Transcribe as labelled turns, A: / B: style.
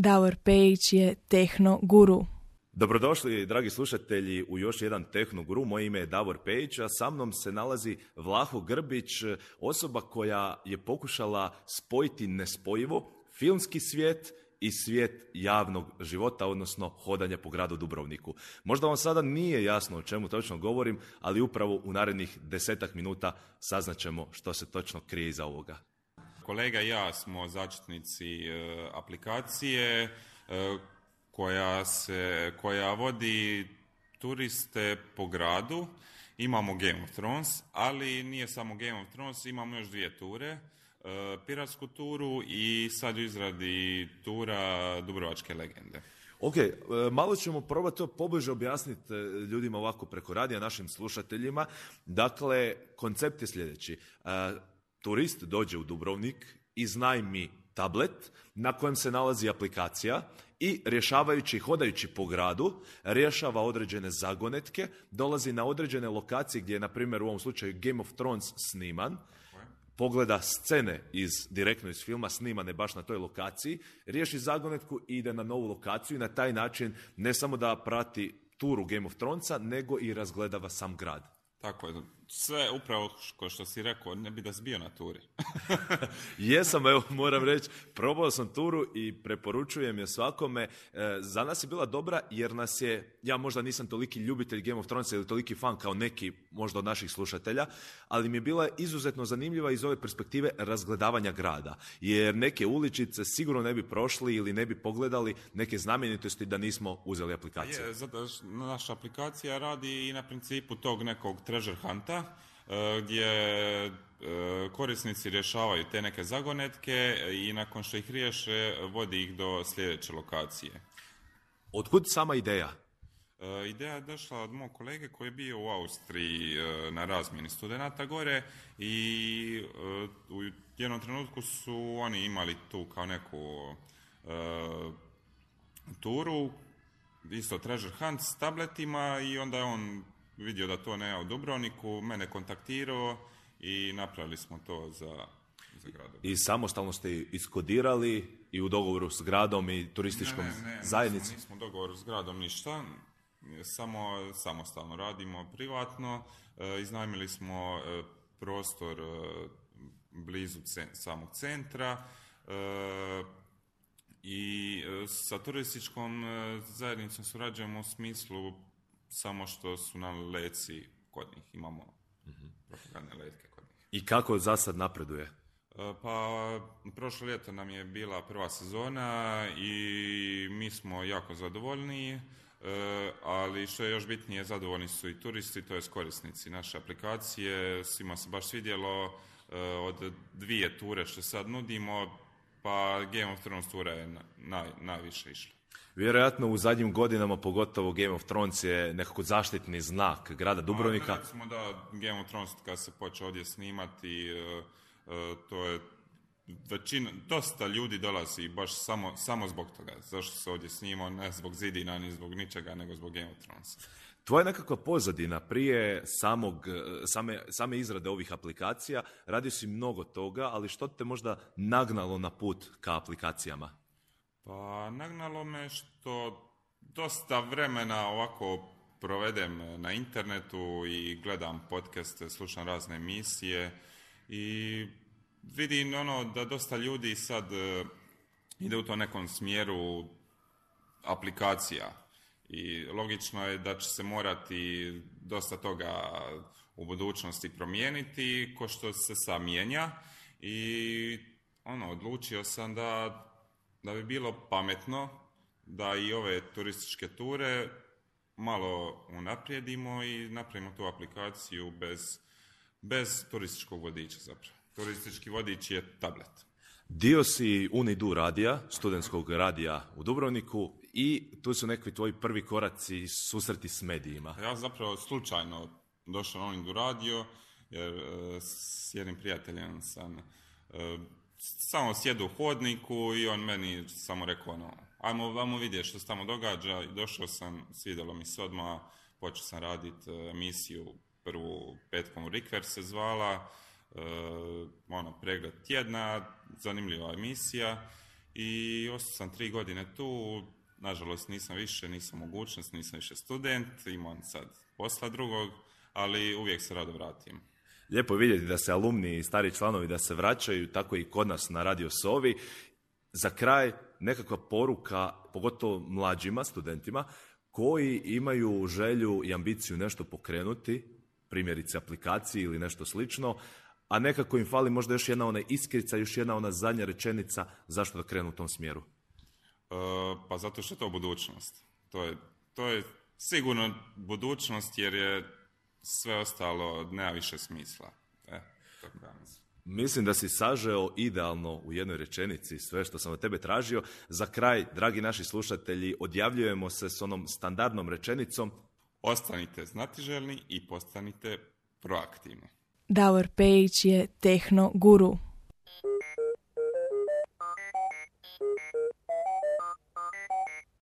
A: Davor Pejić je tehno guru.
B: Dobrodošli, dragi slušatelji, u još jedan Tehno Guru. Moje ime je Davor Pejić, a sa mnom se nalazi Vlaho Grbić, osoba koja je pokušala spojiti nespojivo, filmski svijet i svijet javnog života, odnosno hodanja po gradu Dubrovniku. Možda vam sada nije jasno o čemu točno govorim, ali upravo u narednih desetak minuta saznaćemo što se točno krije iza ovoga.
C: Kolega i ja smo začetnici e, aplikacije e, koja, se, koja vodi turiste po gradu. Imamo Game of Thrones, ali nije samo Game of Thrones, imamo još dvije ture. E, piratsku turu i sad u izradi tura Dubrovačke legende.
B: Ok, malo ćemo probati to pobliže objasniti ljudima ovako preko radija, našim slušateljima. Dakle, koncept je sljedeći turist dođe u Dubrovnik, iznajmi tablet na kojem se nalazi aplikacija i rješavajući, hodajući po gradu, rješava određene zagonetke, dolazi na određene lokacije gdje je, na primjer, u ovom slučaju Game of Thrones sniman, pogleda scene iz, direktno iz filma, snimane baš na toj lokaciji, riješi zagonetku i ide na novu lokaciju i na taj način ne samo da prati turu Game of Thronesa, nego i razgledava sam grad.
C: Tako je, sve upravo ko što si rekao, ne bi da si bio na turi.
B: Jesam, evo moram reći, probao sam turu i preporučujem je svakome. E, za nas je bila dobra jer nas je, ja možda nisam toliki ljubitelj Game of Thrones ili toliki fan kao neki možda od naših slušatelja, ali mi je bila izuzetno zanimljiva iz ove perspektive razgledavanja grada. Jer neke uličice sigurno ne bi prošli ili ne bi pogledali neke znamenitosti da nismo uzeli aplikaciju.
C: Je, zato naša aplikacija radi i na principu tog nekog treasure hunta, E, gdje e, korisnici rješavaju te neke zagonetke i nakon što ih riješe vodi ih do sljedeće lokacije.
B: Otkud sama ideja?
C: E, ideja je došla od mog kolege koji je bio u Austriji na razmjeni studenata gore i u jednom trenutku su oni imali tu kao neku turu, isto treasure hunt s tabletima i onda je on vidio da to nema u Dubrovniku, mene kontaktirao i napravili smo to za, za gradom.
B: I samostalno ste iskodirali i u dogovoru s gradom i turističkom
C: ne, ne, ne,
B: zajednicom?
C: Nismo, nismo dogovoru s gradom ništa, samo samostalno radimo privatno. E, iznajmili smo e, prostor e, blizu samog centra i sa turističkom zajednicom surađujemo u smislu samo što su nam leci kod njih, imamo mm propagandne letke kod njih.
B: I kako za sad napreduje? E,
C: pa, prošlo ljeto nam je bila prva sezona i mi smo jako zadovoljni, e, ali što je još bitnije, zadovoljni su i turisti, to je korisnici naše aplikacije, svima se baš svidjelo e, od dvije ture što sad nudimo, pa Game of Thrones tura je naj, najviše išla.
B: Vjerojatno u zadnjim godinama, pogotovo Game of Thrones je nekako zaštitni znak grada Dubrovnika.
C: Pa, recimo da Game of Thrones kad se počeo ovdje snimati, e, e, to je većina, dosta ljudi dolazi baš samo, samo zbog toga. Zašto se ovdje snima, ne zbog zidina, ni zbog ničega, nego zbog Game of Thrones.
B: Tvoja nekakva pozadina prije samog, e, same, same izrade ovih aplikacija, radio si mnogo toga, ali što te možda nagnalo na put ka aplikacijama?
C: Pa nagnalo me što dosta vremena ovako provedem na internetu i gledam podcaste, slušam razne emisije i vidim ono da dosta ljudi sad e, ide u to nekom smjeru aplikacija. I logično je da će se morati dosta toga u budućnosti promijeniti ko što se sam mijenja. I ono odlučio sam da da bi bilo pametno da i ove turističke ture malo unaprijedimo i napravimo tu aplikaciju bez, bez turističkog vodiča zapravo. Turistički vodič je tablet.
B: Dio si Unidu radija, studentskog radija u Dubrovniku i tu su neki tvoji prvi koraci susreti s medijima.
C: Ja zapravo slučajno došao na Unidu radio jer e, s jednim prijateljem sam e, samo sjedu u hodniku i on meni samo rekao ono, ajmo, vamo vidjeti što se tamo događa i došao sam, svidjelo mi se odmah, počeo sam raditi e, emisiju prvu petkom u Rikver se zvala, e, ono, pregled tjedna, zanimljiva emisija i ostao sam tri godine tu, nažalost nisam više, nisam mogućnost, nisam više student, imam sad posla drugog, ali uvijek se rado vratim.
B: Lijepo je vidjeti da se alumni i stari članovi da se vraćaju, tako i kod nas na Radio Sovi. Za kraj nekakva poruka, pogotovo mlađima studentima, koji imaju želju i ambiciju nešto pokrenuti, primjerice aplikaciji ili nešto slično, a nekako im fali možda još jedna ona iskrica, još jedna ona zadnja rečenica zašto da krenu u tom smjeru.
C: E, pa zato što je to budućnost. To je, to je sigurno budućnost jer je sve ostalo nema više smisla. E, tako da mislim.
B: Mislim da si sažeo idealno u jednoj rečenici sve što sam od tebe tražio. Za kraj, dragi naši slušatelji, odjavljujemo se s onom standardnom rečenicom.
C: Ostanite znatiželjni i postanite proaktivni.
A: Davor Pejić je tehno guru.